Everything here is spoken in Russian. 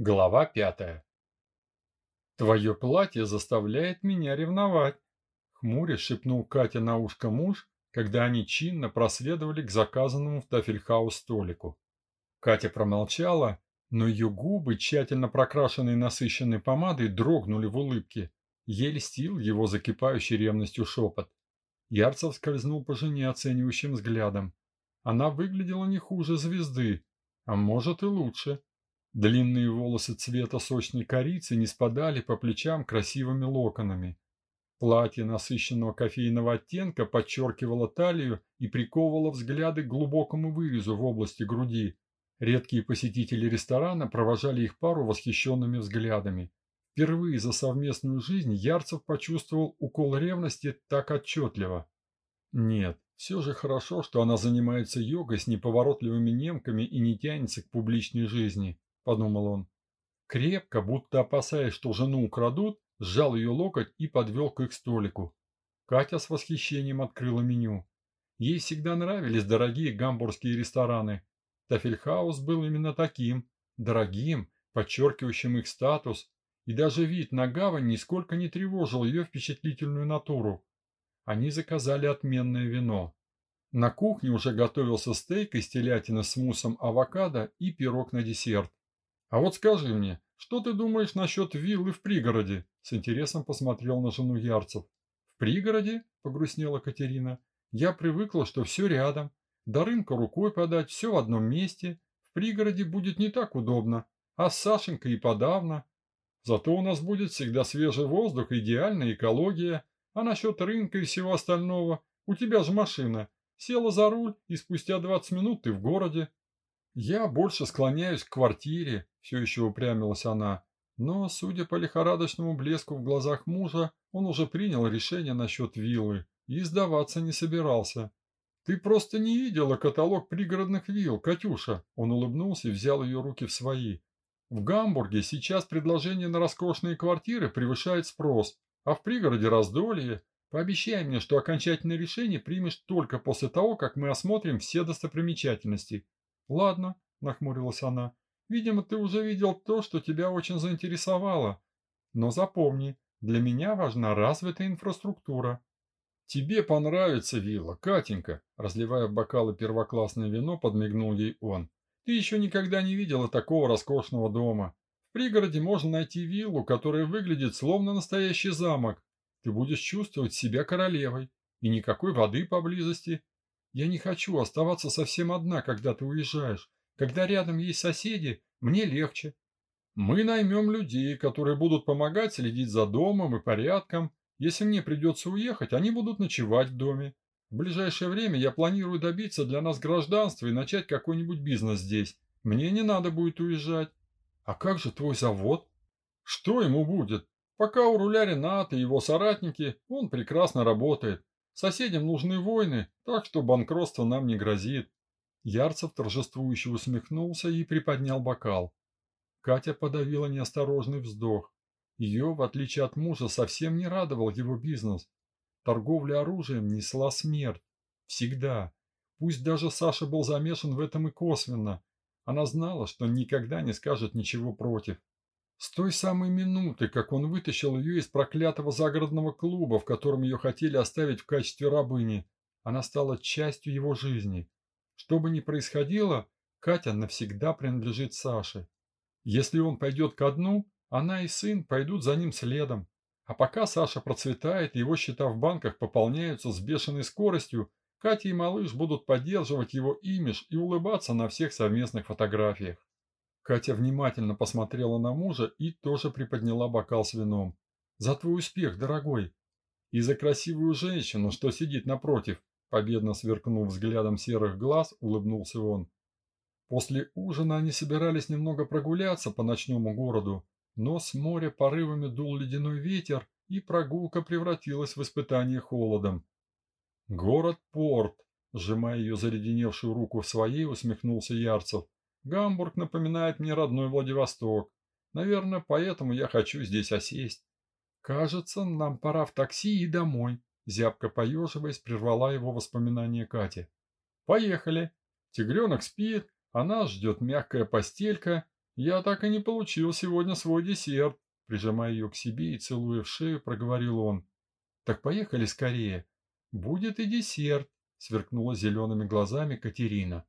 Глава пятая. «Твое платье заставляет меня ревновать», — хмурясь шепнул Катя на ушко муж, когда они чинно проследовали к заказанному в Тафельхаус столику. Катя промолчала, но ее губы, тщательно прокрашенные насыщенной помадой, дрогнули в улыбке. Ей льстил его закипающий ревностью шепот. Ярцев скользнул по жене оценивающим взглядом. Она выглядела не хуже звезды, а может и лучше. Длинные волосы цвета сочной корицы не спадали по плечам красивыми локонами. Платье насыщенного кофейного оттенка подчеркивало талию и приковывало взгляды к глубокому вырезу в области груди. Редкие посетители ресторана провожали их пару восхищенными взглядами. Впервые за совместную жизнь Ярцев почувствовал укол ревности так отчетливо. Нет, все же хорошо, что она занимается йогой с неповоротливыми немками и не тянется к публичной жизни подумал он. Крепко, будто опасаясь, что жену украдут, сжал ее локоть и подвел к их столику. Катя с восхищением открыла меню. Ей всегда нравились дорогие гамбургские рестораны. Тафельхаус был именно таким, дорогим, подчеркивающим их статус, и даже вид на гавань нисколько не тревожил ее впечатлительную натуру. Они заказали отменное вино. На кухне уже готовился стейк из телятины с муссом авокадо и пирог на десерт. «А вот скажи мне, что ты думаешь насчет виллы в пригороде?» С интересом посмотрел на жену Ярцев. «В пригороде?» – погрустнела Катерина. «Я привыкла, что все рядом. До рынка рукой подать, все в одном месте. В пригороде будет не так удобно. А с Сашенькой и подавно. Зато у нас будет всегда свежий воздух, идеальная экология. А насчет рынка и всего остального, у тебя же машина. Села за руль, и спустя 20 минут ты в городе. Я больше склоняюсь к квартире, все еще упрямилась она. Но, судя по лихорадочному блеску в глазах мужа, он уже принял решение насчет виллы и сдаваться не собирался. «Ты просто не видела каталог пригородных вилл, Катюша!» Он улыбнулся и взял ее руки в свои. «В Гамбурге сейчас предложение на роскошные квартиры превышает спрос, а в пригороде раздолье. Пообещай мне, что окончательное решение примешь только после того, как мы осмотрим все достопримечательности. «Ладно», – нахмурилась она, – «видимо, ты уже видел то, что тебя очень заинтересовало. Но запомни, для меня важна развитая инфраструктура». «Тебе понравится вилла, Катенька», – разливая в бокалы первоклассное вино, подмигнул ей он. «Ты еще никогда не видела такого роскошного дома. В пригороде можно найти виллу, которая выглядит словно настоящий замок. Ты будешь чувствовать себя королевой, и никакой воды поблизости, я не хочу оставаться совсем одна, когда ты уезжаешь. Когда рядом есть соседи, мне легче. Мы наймем людей, которые будут помогать следить за домом и порядком. Если мне придется уехать, они будут ночевать в доме. В ближайшее время я планирую добиться для нас гражданства и начать какой-нибудь бизнес здесь. Мне не надо будет уезжать. А как же твой завод? Что ему будет? Пока у руля Ренат и его соратники, он прекрасно работает. Соседям нужны войны, так что банкротство нам не грозит. Ярцев торжествующе усмехнулся и приподнял бокал. Катя подавила неосторожный вздох. Ее, в отличие от мужа, совсем не радовал его бизнес. Торговля оружием несла смерть. Всегда. Пусть даже Саша был замешан в этом и косвенно. Она знала, что никогда не скажет ничего против. С той самой минуты, как он вытащил ее из проклятого загородного клуба, в котором ее хотели оставить в качестве рабыни, она стала частью его жизни. Что бы ни происходило, Катя навсегда принадлежит Саше. Если он пойдет ко дну, она и сын пойдут за ним следом. А пока Саша процветает, его счета в банках пополняются с бешеной скоростью, Катя и малыш будут поддерживать его имидж и улыбаться на всех совместных фотографиях. Катя внимательно посмотрела на мужа и тоже приподняла бокал с вином. «За твой успех, дорогой!» «И за красивую женщину, что сидит напротив!» Победно сверкнув взглядом серых глаз, улыбнулся он. После ужина они собирались немного прогуляться по ночному городу, но с моря порывами дул ледяной ветер, и прогулка превратилась в испытание холодом. «Город-порт!» Сжимая ее заледеневшую руку в своей, усмехнулся Ярцев. Гамбург напоминает мне родной Владивосток. Наверное, поэтому я хочу здесь осесть. Кажется, нам пора в такси и домой. Зябко поеживаясь, прервала его воспоминания Катя. Поехали. Тигренок спит, а нас ждет мягкая постелька. «Я так и не получил сегодня свой десерт», прижимая ее к себе и целуя в шею, проговорил он. «Так поехали скорее. Будет и десерт», сверкнула зелеными глазами Катерина.